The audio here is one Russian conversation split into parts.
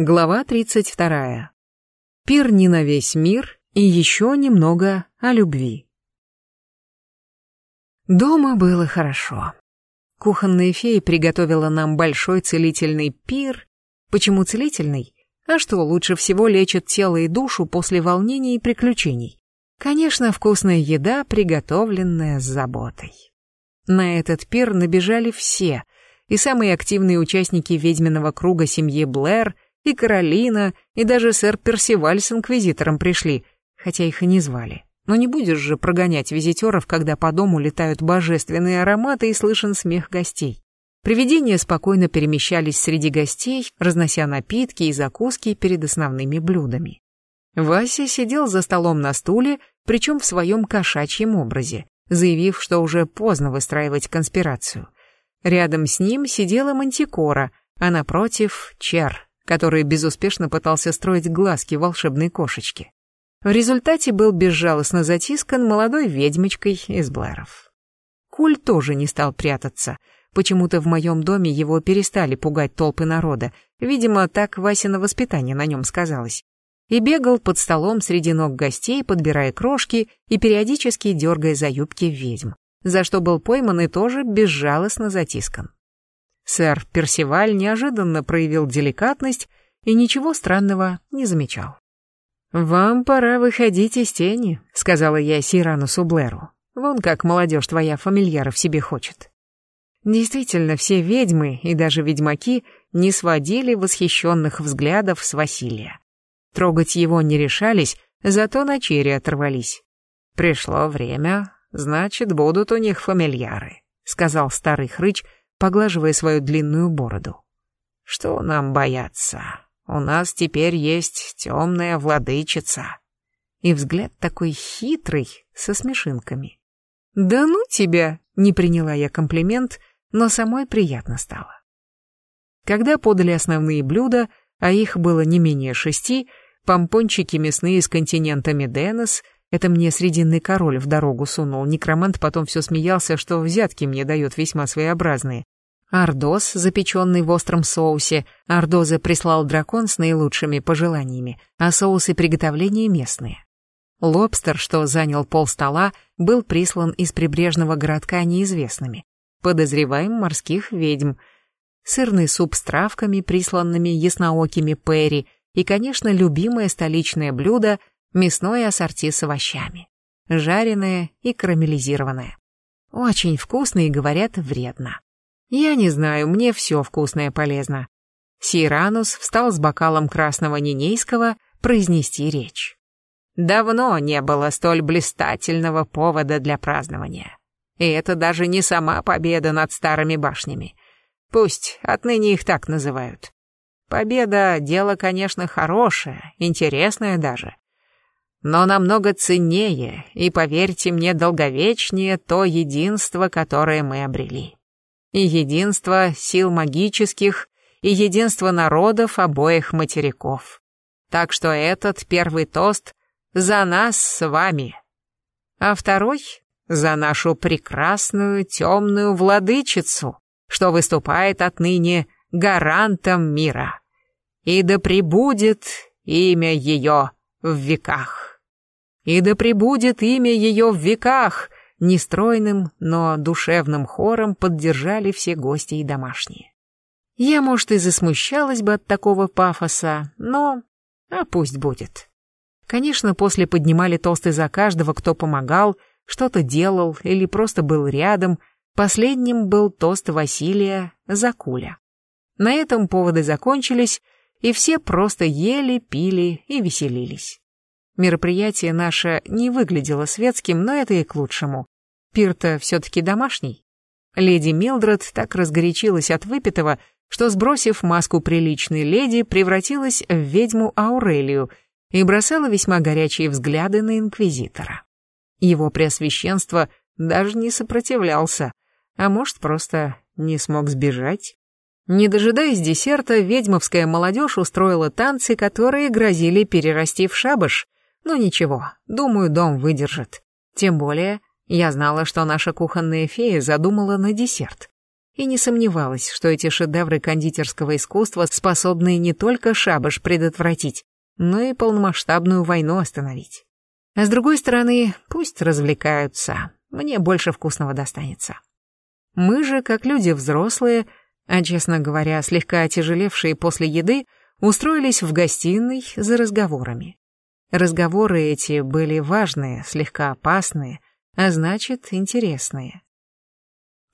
Глава 32. Пир не на весь мир и еще немного о любви. Дома было хорошо. Кухонная фея приготовила нам большой целительный пир. Почему целительный? А что лучше всего лечит тело и душу после волнений и приключений? Конечно, вкусная еда, приготовленная с заботой. На этот пир набежали все, и самые активные участники ведьминого круга семьи Блэр — и Каролина, и даже сэр Персиваль с инквизитором пришли, хотя их и не звали. Но не будешь же прогонять визитеров, когда по дому летают божественные ароматы и слышен смех гостей. Привидения спокойно перемещались среди гостей, разнося напитки и закуски перед основными блюдами. Вася сидел за столом на стуле, причем в своем кошачьем образе, заявив, что уже поздно выстраивать конспирацию. Рядом с ним сидела Мантикора, а напротив — Чер, который безуспешно пытался строить глазки волшебной кошечки. В результате был безжалостно затискан молодой ведьмочкой из Блэров. Куль тоже не стал прятаться. Почему-то в моем доме его перестали пугать толпы народа. Видимо, так Васина воспитание на нем сказалось. И бегал под столом среди ног гостей, подбирая крошки и периодически дергая за юбки ведьм, за что был пойман и тоже безжалостно затискан. Сэр Персиваль неожиданно проявил деликатность и ничего странного не замечал. «Вам пора выходить из тени», — сказала я Сиранусу Блэру. «Вон как молодежь твоя фамильяров себе хочет». Действительно, все ведьмы и даже ведьмаки не сводили восхищенных взглядов с Василия. Трогать его не решались, зато на чере оторвались. «Пришло время, значит, будут у них фамильяры», — сказал старый хрыч, — поглаживая свою длинную бороду. «Что нам бояться? У нас теперь есть темная владычица». И взгляд такой хитрый, со смешинками. «Да ну тебя!» — не приняла я комплимент, но самой приятно стало. Когда подали основные блюда, а их было не менее шести, помпончики мясные с континентами Денес, это мне срединный король в дорогу сунул, некромант потом все смеялся, что взятки мне дает весьма своеобразные, Ардоз, запеченный в остром соусе. Ардоза прислал дракон с наилучшими пожеланиями, а соусы приготовления местные. Лобстер, что занял пол стола, был прислан из прибрежного городка неизвестными. Подозреваем морских ведьм. Сырный суп с травками, присланными ясноокими Перри, и, конечно, любимое столичное блюдо — мясное ассорти с овощами. Жареное и карамелизированное. Очень вкусно и, говорят, вредно. Я не знаю, мне все вкусное полезно. Сиранус встал с бокалом красного нинейского произнести речь. Давно не было столь блистательного повода для празднования. И это даже не сама победа над старыми башнями. Пусть отныне их так называют. Победа — дело, конечно, хорошее, интересное даже. Но намного ценнее и, поверьте мне, долговечнее то единство, которое мы обрели и единство сил магических, и единство народов обоих материков. Так что этот первый тост за нас с вами, а второй за нашу прекрасную темную владычицу, что выступает отныне гарантом мира. И да пребудет имя ее в веках. И да пребудет имя ее в веках, Нестройным, но душевным хором поддержали все гости и домашние. Я, может, и засмущалась бы от такого пафоса, но... А пусть будет. Конечно, после поднимали тосты за каждого, кто помогал, что-то делал или просто был рядом. Последним был тост Василия за Куля. На этом поводы закончились, и все просто ели, пили и веселились. Мероприятие наше не выглядело светским, но это и к лучшему. Пир-то все-таки домашний. Леди Милдред так разгорячилась от выпитого, что, сбросив маску приличной леди, превратилась в ведьму Аурелию и бросала весьма горячие взгляды на инквизитора. Его преосвященство даже не сопротивлялся, а может, просто не смог сбежать. Не дожидаясь десерта, ведьмовская молодежь устроила танцы, которые грозили перерасти в шабаш, но ничего, думаю, дом выдержит. Тем более, я знала, что наша кухонная фея задумала на десерт. и не сомневалась, что эти шедевры кондитерского искусства способны не только шабаш предотвратить, но и полномасштабную войну остановить. А с другой стороны, пусть развлекаются, мне больше вкусного достанется. Мы же, как люди взрослые, а, честно говоря, слегка отяжелевшие после еды, устроились в гостиной за разговорами. Разговоры эти были важные, слегка опасные, а значит, интересные.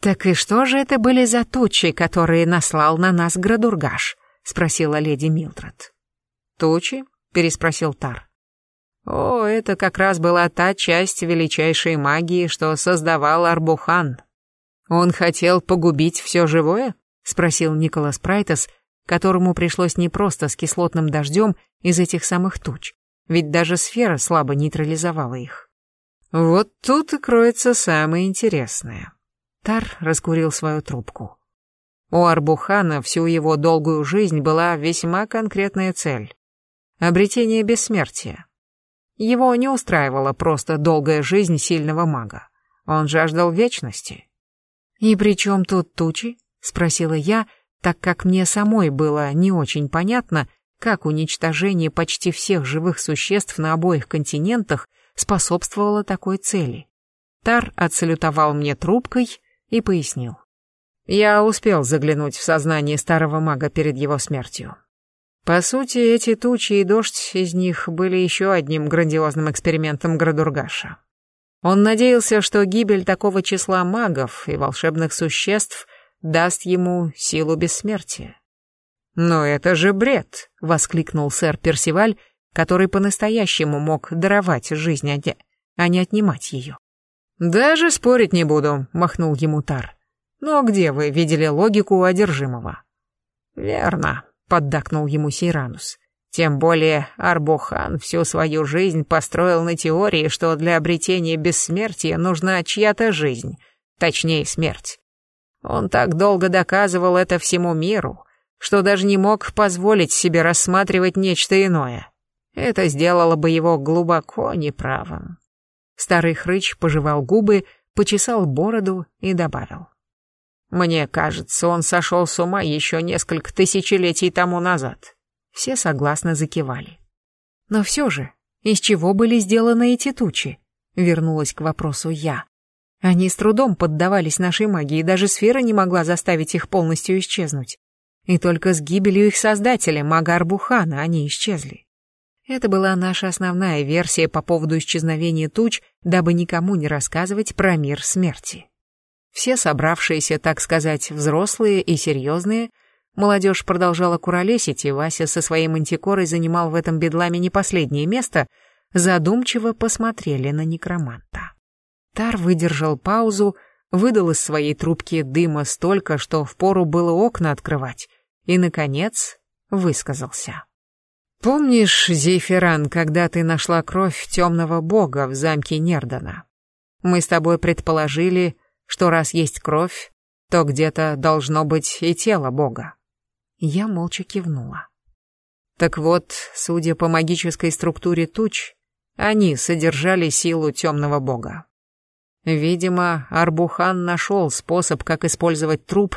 «Так и что же это были за тучи, которые наслал на нас Градургаш?» — спросила леди Милдред. «Тучи?» — переспросил Тар. «О, это как раз была та часть величайшей магии, что создавал Арбухан. Он хотел погубить все живое?» — спросил Николас Прайтес, которому пришлось не просто с кислотным дождем из этих самых туч, ведь даже сфера слабо нейтрализовала их. «Вот тут и кроется самое интересное». Тар раскурил свою трубку. У Арбухана всю его долгую жизнь была весьма конкретная цель — обретение бессмертия. Его не устраивала просто долгая жизнь сильного мага. Он жаждал вечности. «И при чем тут тучи?» — спросила я, так как мне самой было не очень понятно, как уничтожение почти всех живых существ на обоих континентах способствовало такой цели. Тар отсалютовал мне трубкой и пояснил. Я успел заглянуть в сознание старого мага перед его смертью. По сути, эти тучи и дождь из них были еще одним грандиозным экспериментом Градургаша. Он надеялся, что гибель такого числа магов и волшебных существ даст ему силу бессмертия. «Но это же бред!» — воскликнул сэр Персиваль, который по-настоящему мог даровать жизнь, а не отнимать ее. «Даже спорить не буду», — махнул ему Тар. «Но где вы видели логику одержимого?» «Верно», — поддакнул ему Сейранус. «Тем более Арбухан всю свою жизнь построил на теории, что для обретения бессмертия нужна чья-то жизнь, точнее смерть. Он так долго доказывал это всему миру, что даже не мог позволить себе рассматривать нечто иное. Это сделало бы его глубоко неправым». Старый хрыч пожевал губы, почесал бороду и добавил. Мне кажется, он сошел с ума еще несколько тысячелетий тому назад. Все согласно закивали. Но все же, из чего были сделаны эти тучи? Вернулась к вопросу я. Они с трудом поддавались нашей магии, даже сфера не могла заставить их полностью исчезнуть. И только с гибелью их создателя, мага Арбухана, они исчезли. Это была наша основная версия по поводу исчезновения туч, дабы никому не рассказывать про мир смерти. Все собравшиеся, так сказать, взрослые и серьезные, молодежь продолжала куролесить, и Вася со своей мантикорой занимал в этом бедламе не последнее место, задумчиво посмотрели на некроманта. Тар выдержал паузу, выдал из своей трубки дыма столько, что впору было окна открывать, и, наконец, высказался. «Помнишь, Зейферан, когда ты нашла кровь темного бога в замке Нердана? Мы с тобой предположили, что раз есть кровь, то где-то должно быть и тело Бога. Я молча кивнула. Так вот, судя по магической структуре туч, они содержали силу темного бога. Видимо, Арбухан нашел способ, как использовать труп,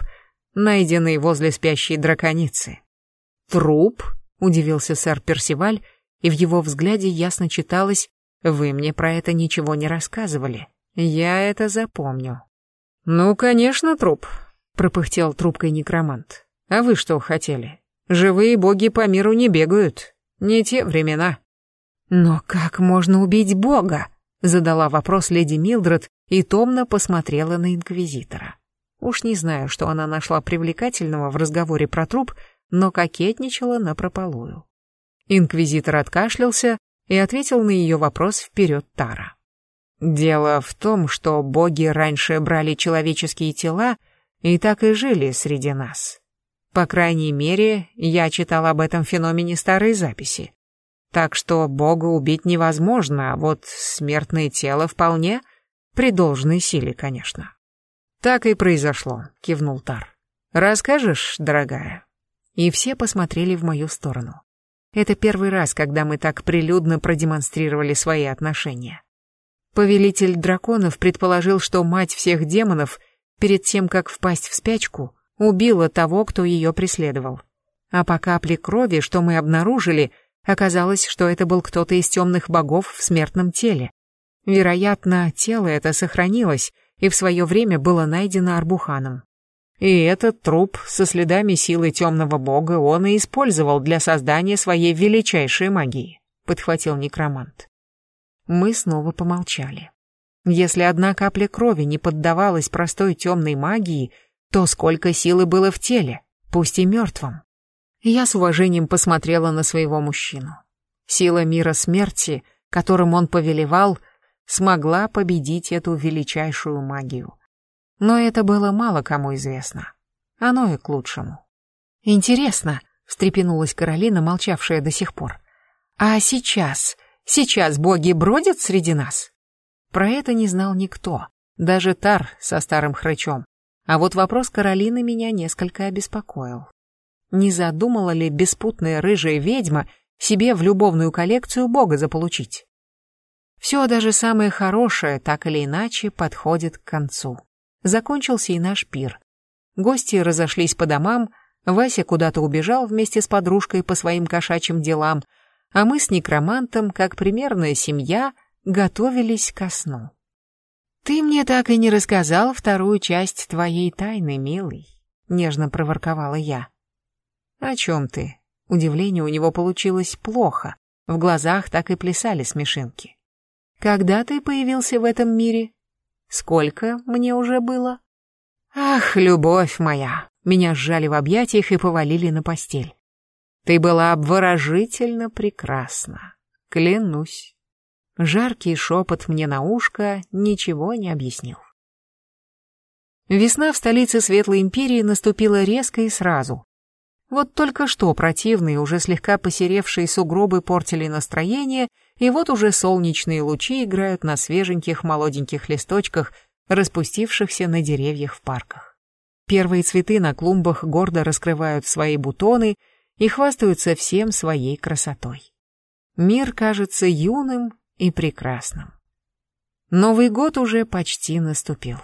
найденный возле спящей драконицы. «Труп?» — удивился сэр Персиваль, и в его взгляде ясно читалось «Вы мне про это ничего не рассказывали. Я это запомню». «Ну, конечно, труп», — пропыхтел трубкой некромант. «А вы что хотели? Живые боги по миру не бегают. Не те времена». «Но как можно убить бога?» — задала вопрос леди Милдред и томно посмотрела на инквизитора. Уж не знаю, что она нашла привлекательного в разговоре про труп, но кокетничала напропалую. Инквизитор откашлялся и ответил на ее вопрос вперед Тара. Дело в том, что боги раньше брали человеческие тела и так и жили среди нас. По крайней мере, я читал об этом феномене старой записи. Так что бога убить невозможно, а вот смертное тело вполне, при должной силе, конечно. Так и произошло, кивнул Тар. Расскажешь, дорогая? И все посмотрели в мою сторону. Это первый раз, когда мы так прилюдно продемонстрировали свои отношения. Повелитель драконов предположил, что мать всех демонов перед тем, как впасть в спячку, убила того, кто ее преследовал. А по капле крови, что мы обнаружили, оказалось, что это был кто-то из темных богов в смертном теле. Вероятно, тело это сохранилось и в свое время было найдено Арбуханом. И этот труп со следами силы темного бога он и использовал для создания своей величайшей магии, подхватил некромант. Мы снова помолчали. Если одна капля крови не поддавалась простой темной магии, то сколько силы было в теле, пусть и мертвом. Я с уважением посмотрела на своего мужчину. Сила мира смерти, которым он повелевал, смогла победить эту величайшую магию. Но это было мало кому известно. Оно и к лучшему. «Интересно», — встрепенулась Каролина, молчавшая до сих пор. «А сейчас, сейчас боги бродят среди нас?» Про это не знал никто, даже Тар со старым хрычом. А вот вопрос Каролины меня несколько обеспокоил. Не задумала ли беспутная рыжая ведьма себе в любовную коллекцию бога заполучить? Все даже самое хорошее, так или иначе, подходит к концу. Закончился и наш пир. Гости разошлись по домам, Вася куда-то убежал вместе с подружкой по своим кошачьим делам, а мы с некромантом, как примерная семья, готовились ко сну. «Ты мне так и не рассказал вторую часть твоей тайны, милый», — нежно проворковала я. «О чем ты?» Удивление у него получилось плохо, в глазах так и плясали смешинки. «Когда ты появился в этом мире?» Сколько мне уже было? Ах, любовь моя! Меня сжали в объятиях и повалили на постель. Ты была обворожительно прекрасна. Клянусь. Жаркий шепот мне на ушко ничего не объяснил. Весна в столице Светлой Империи наступила резко и сразу. Вот только что противные, уже слегка посеревшие сугробы портили настроение, и вот уже солнечные лучи играют на свеженьких молоденьких листочках, распустившихся на деревьях в парках. Первые цветы на клумбах гордо раскрывают свои бутоны и хвастаются всем своей красотой. Мир кажется юным и прекрасным. Новый год уже почти наступил.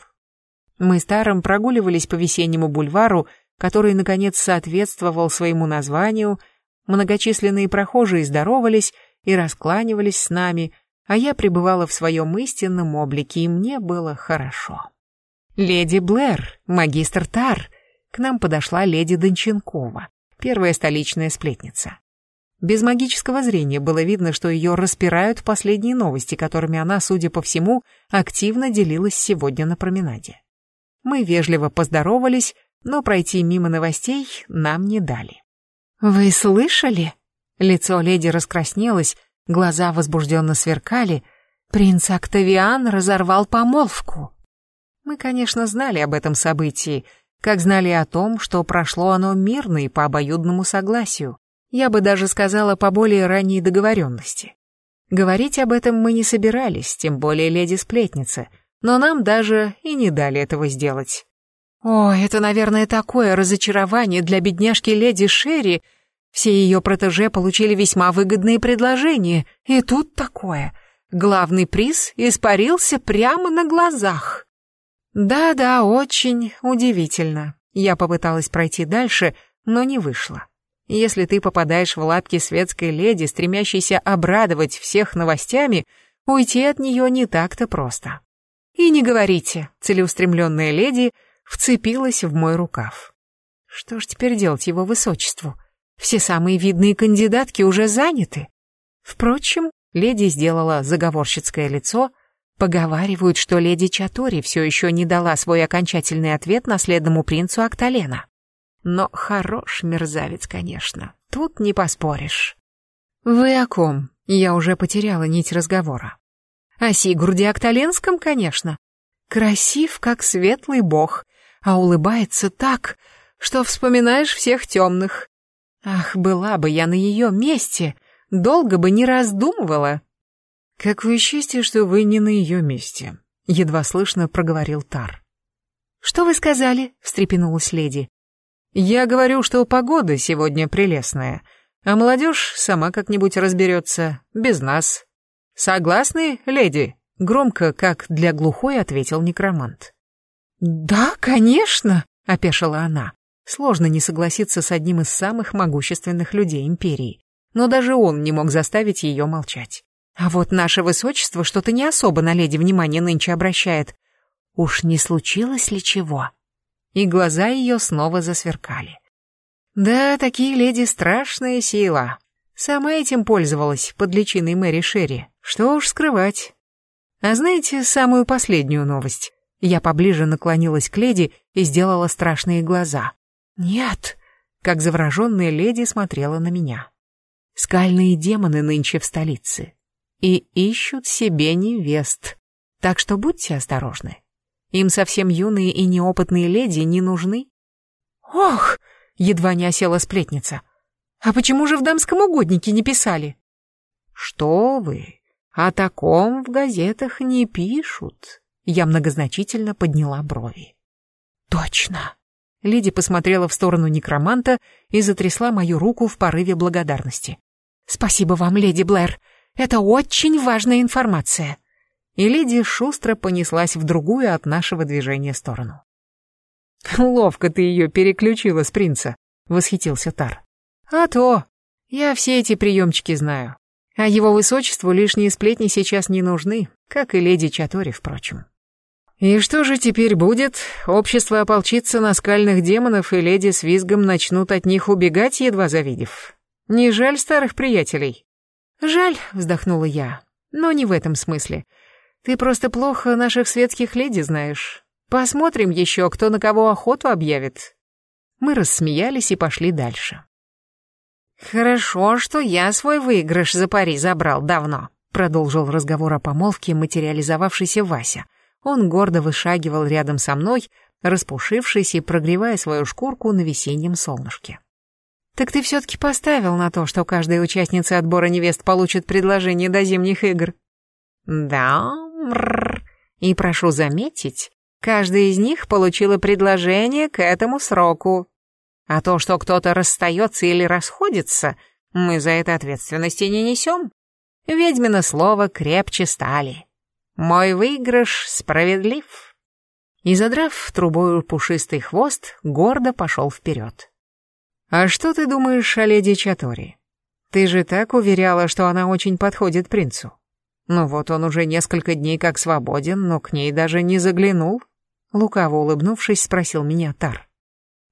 Мы с Таром прогуливались по весеннему бульвару, который, наконец, соответствовал своему названию, многочисленные прохожие здоровались и раскланивались с нами, а я пребывала в своем истинном облике, и мне было хорошо. «Леди Блэр, магистр Тар», к нам подошла леди Донченкова, первая столичная сплетница. Без магического зрения было видно, что ее распирают последние новости, которыми она, судя по всему, активно делилась сегодня на променаде. Мы вежливо поздоровались, но пройти мимо новостей нам не дали. «Вы слышали?» Лицо леди раскраснелось, глаза возбужденно сверкали. Принц Октавиан разорвал помолвку. Мы, конечно, знали об этом событии, как знали о том, что прошло оно мирно и по обоюдному согласию. Я бы даже сказала по более ранней договоренности. Говорить об этом мы не собирались, тем более леди-сплетница, но нам даже и не дали этого сделать. О, это, наверное, такое разочарование для бедняжки леди Шерри. Все ее протеже получили весьма выгодные предложения, и тут такое. Главный приз испарился прямо на глазах. Да-да, очень удивительно. Я попыталась пройти дальше, но не вышло. Если ты попадаешь в лапки светской леди, стремящейся обрадовать всех новостями, уйти от нее не так-то просто. И не говорите, целеустремленная леди — вцепилась в мой рукав. Что ж теперь делать его высочеству? Все самые видные кандидатки уже заняты. Впрочем, леди сделала заговорщицкое лицо. Поговаривают, что леди Чатори все еще не дала свой окончательный ответ наследному принцу Акталена. Но хорош мерзавец, конечно. Тут не поспоришь. Вы о ком? Я уже потеряла нить разговора. О Сигурде Акталенском, конечно. Красив, как светлый бог, а улыбается так, что вспоминаешь всех темных. Ах, была бы я на ее месте, долго бы не раздумывала. Какое счастье, что вы не на ее месте, едва слышно проговорил Тар. Что вы сказали? встрепенулась леди. Я говорю, что погода сегодня прелестная, а молодежь сама как-нибудь разберется, без нас. Согласны, леди? Громко, как для глухой, ответил некромант. «Да, конечно», — опешила она. Сложно не согласиться с одним из самых могущественных людей империи. Но даже он не мог заставить ее молчать. А вот наше высочество что-то не особо на леди внимание нынче обращает. Уж не случилось ли чего? И глаза ее снова засверкали. Да, такие леди страшная сила. Сама этим пользовалась под личиной Мэри Шерри. Что уж скрывать. А знаете самую последнюю новость? Я поближе наклонилась к леди и сделала страшные глаза. «Нет», — как завороженная леди смотрела на меня. «Скальные демоны нынче в столице и ищут себе невест, так что будьте осторожны. Им совсем юные и неопытные леди не нужны». «Ох!» — едва не осела сплетница. «А почему же в дамском угоднике не писали?» «Что вы? О таком в газетах не пишут». Я многозначительно подняла брови. «Точно!» Лиди посмотрела в сторону некроманта и затрясла мою руку в порыве благодарности. «Спасибо вам, леди Блэр. Это очень важная информация». И Лиди шустро понеслась в другую от нашего движения сторону. «Ловко ты ее переключила с принца», — восхитился Тар. «А то! Я все эти приемчики знаю. А его высочеству лишние сплетни сейчас не нужны, как и леди Чатори, впрочем». И что же теперь будет? Общество ополчится на скальных демонов, и леди с визгом начнут от них убегать, едва завидев. Не жаль старых приятелей? Жаль, вздохнула я, но не в этом смысле. Ты просто плохо наших светских леди знаешь. Посмотрим еще, кто на кого охоту объявит. Мы рассмеялись и пошли дальше. Хорошо, что я свой выигрыш за пари забрал давно, продолжил разговор о помолвке материализовавшийся Вася — он гордо вышагивал рядом со мной, распушившись и прогревая свою шкурку на весеннем солнышке. «Так ты все-таки поставил на то, что каждая участница отбора невест получит предложение до зимних игр?» «Да, мрррр. И прошу заметить, каждая из них получила предложение к этому сроку. А то, что кто-то расстается или расходится, мы за это ответственности не несем. Ведьмино слово крепче стали». Мой выигрыш справедлив. И задрав трубою пушистый хвост, гордо пошел вперед. А что ты думаешь о леди Чатори? Ты же так уверяла, что она очень подходит принцу. Ну вот он уже несколько дней как свободен, но к ней даже не заглянул. Лукаво улыбнувшись, спросил меня Тар.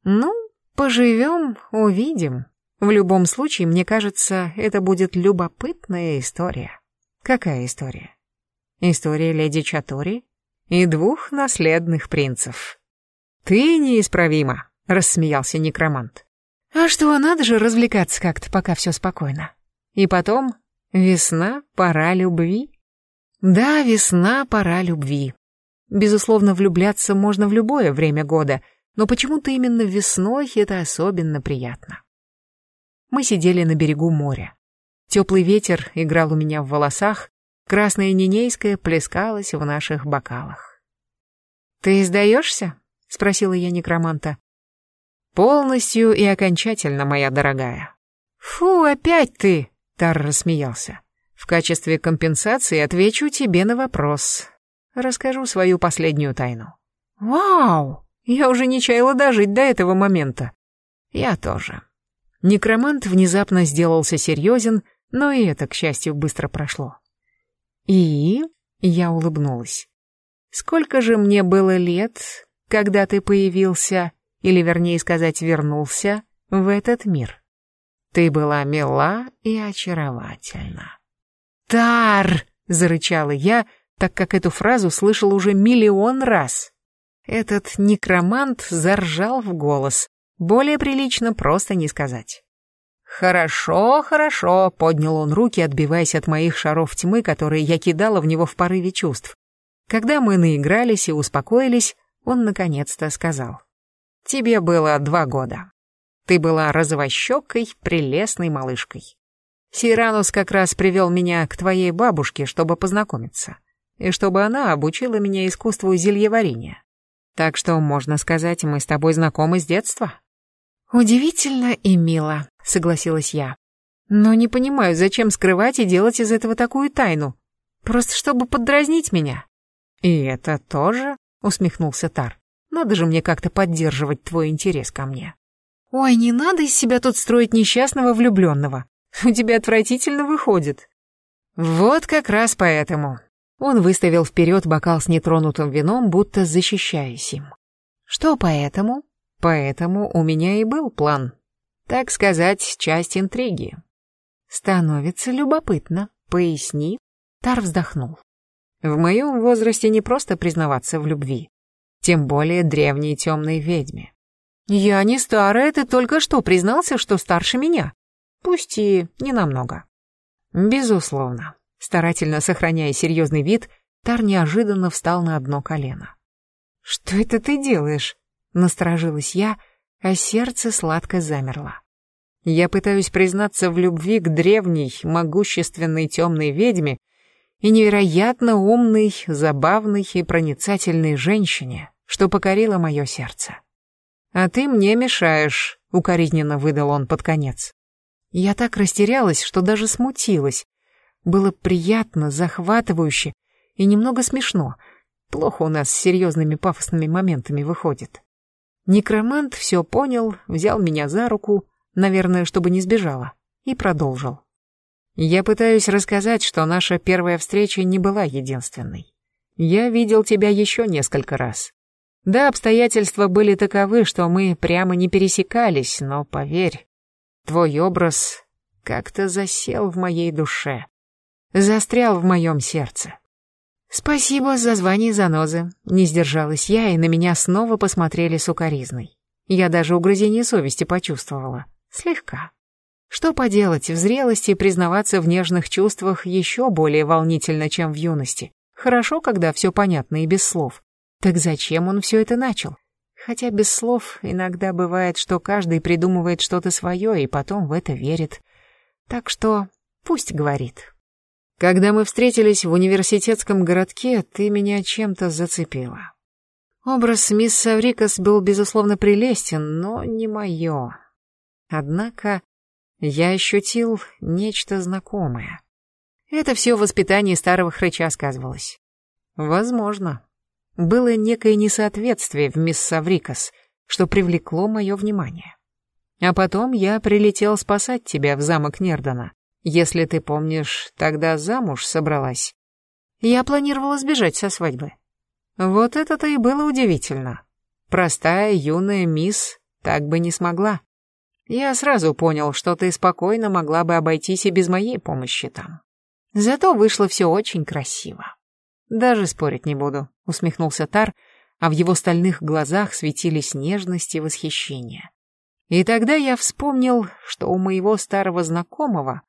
Ну, поживем, увидим. В любом случае, мне кажется, это будет любопытная история. Какая история? История леди Чатори и двух наследных принцев. «Ты неисправима», — рассмеялся некромант. «А что, надо же развлекаться как-то, пока все спокойно. И потом, весна, пора любви». «Да, весна, пора любви. Безусловно, влюбляться можно в любое время года, но почему-то именно весной это особенно приятно». Мы сидели на берегу моря. Теплый ветер играл у меня в волосах, Красная Нинейская плескалась в наших бокалах. «Ты сдаешься?» — спросила я некроманта. «Полностью и окончательно, моя дорогая». «Фу, опять ты!» — Тар рассмеялся. «В качестве компенсации отвечу тебе на вопрос. Расскажу свою последнюю тайну». «Вау! Я уже не чаяла дожить до этого момента». «Я тоже». Некромант внезапно сделался серьезен, но и это, к счастью, быстро прошло. «И?» — я улыбнулась. «Сколько же мне было лет, когда ты появился, или, вернее сказать, вернулся в этот мир? Ты была мила и очаровательна». «Тар!» — зарычала я, так как эту фразу слышал уже миллион раз. Этот некромант заржал в голос. Более прилично просто не сказать. «Хорошо, хорошо», — поднял он руки, отбиваясь от моих шаров тьмы, которые я кидала в него в порыве чувств. Когда мы наигрались и успокоились, он наконец-то сказал. «Тебе было два года. Ты была розовощекой, прелестной малышкой. Сиранус как раз привел меня к твоей бабушке, чтобы познакомиться, и чтобы она обучила меня искусству зельеварения. Так что, можно сказать, мы с тобой знакомы с детства». «Удивительно и мило», — согласилась я. «Но не понимаю, зачем скрывать и делать из этого такую тайну? Просто чтобы поддразнить меня». «И это тоже?» — усмехнулся Тар. Надо же мне как-то поддерживать твой интерес ко мне. Ой, не надо из себя тут строить несчастного влюбленного. У тебя отвратительно выходит. Вот как раз поэтому. Он выставил вперед бокал с нетронутым вином, будто защищаясь им. Что поэтому? Поэтому у меня и был план. Так сказать, часть интриги. Становится любопытно. Поясни. Тар вздохнул. В моем возрасте не просто признаваться в любви. Тем более древней темной ведьме. Я не старая, ты только что признался, что старше меня. Пусть и не намного. Безусловно. Старательно сохраняя серьезный вид, Тар неожиданно встал на одно колено. «Что это ты делаешь?» — насторожилась я, а сердце сладко замерло. Я пытаюсь признаться в любви к древней, могущественной темной ведьме и невероятно умной, забавной и проницательной женщине, что покорила мое сердце. «А ты мне мешаешь», — укоризненно выдал он под конец. Я так растерялась, что даже смутилась. Было приятно, захватывающе и немного смешно. Плохо у нас с серьезными пафосными моментами выходит. Некромант все понял, взял меня за руку, наверное, чтобы не сбежала, и продолжил. Я пытаюсь рассказать, что наша первая встреча не была единственной. Я видел тебя еще несколько раз. Да, обстоятельства были таковы, что мы прямо не пересекались, но поверь, твой образ как-то засел в моей душе, застрял в моем сердце. Спасибо за звание занозы. Не сдержалась я, и на меня снова посмотрели сукоризной. Я даже угрызение совести почувствовала. Слегка. Что поделать, в зрелости признаваться в нежных чувствах еще более волнительно, чем в юности. Хорошо, когда все понятно и без слов. Так зачем он все это начал? Хотя без слов иногда бывает, что каждый придумывает что-то свое и потом в это верит. Так что пусть говорит. Когда мы встретились в университетском городке, ты меня чем-то зацепила. Образ мисс Саврикас был, безусловно, прелестен, но не мое. Однако я ощутил нечто знакомое. Это все в воспитании старого хрыча сказывалось. Возможно. Было некое несоответствие в мисс Саврикас, что привлекло мое внимание. А потом я прилетел спасать тебя в замок Нердона. Если ты помнишь, тогда замуж собралась. Я планировала сбежать со свадьбы. Вот это-то и было удивительно. Простая юная мисс так бы не смогла. Я сразу понял, что ты спокойно могла бы обойтись и без моей помощи там. Зато вышло все очень красиво. Даже спорить не буду, усмехнулся Тар, а в его стальных глазах светились нежность и восхищение. И тогда я вспомнил, что у моего старого знакомого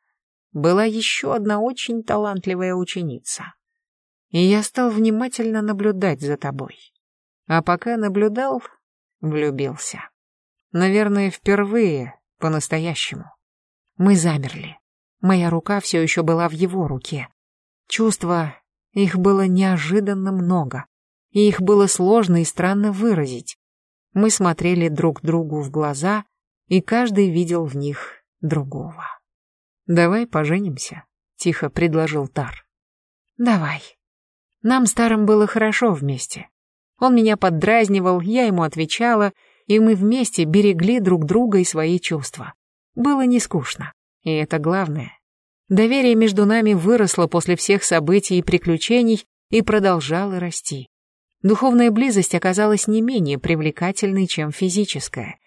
была еще одна очень талантливая ученица. И я стал внимательно наблюдать за тобой. А пока наблюдал, влюбился. Наверное, впервые, по-настоящему. Мы замерли. Моя рука все еще была в его руке. Чувства, их было неожиданно много, и их было сложно и странно выразить. Мы смотрели друг другу в глаза, и каждый видел в них другого. «Давай поженимся», — тихо предложил Тар. «Давай. Нам старым было хорошо вместе. Он меня поддразнивал, я ему отвечала — и мы вместе берегли друг друга и свои чувства. Было не скучно, и это главное. Доверие между нами выросло после всех событий и приключений и продолжало расти. Духовная близость оказалась не менее привлекательной, чем физическая.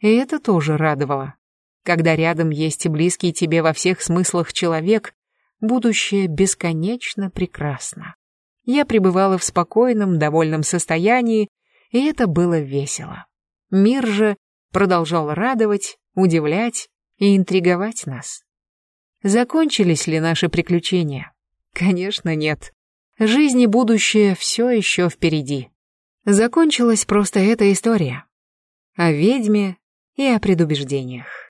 И это тоже радовало. Когда рядом есть близкий тебе во всех смыслах человек, будущее бесконечно прекрасно. Я пребывала в спокойном, довольном состоянии, и это было весело. Мир же продолжал радовать, удивлять и интриговать нас. Закончились ли наши приключения? Конечно, нет. Жизнь и будущее все еще впереди. Закончилась просто эта история. О ведьме и о предубеждениях.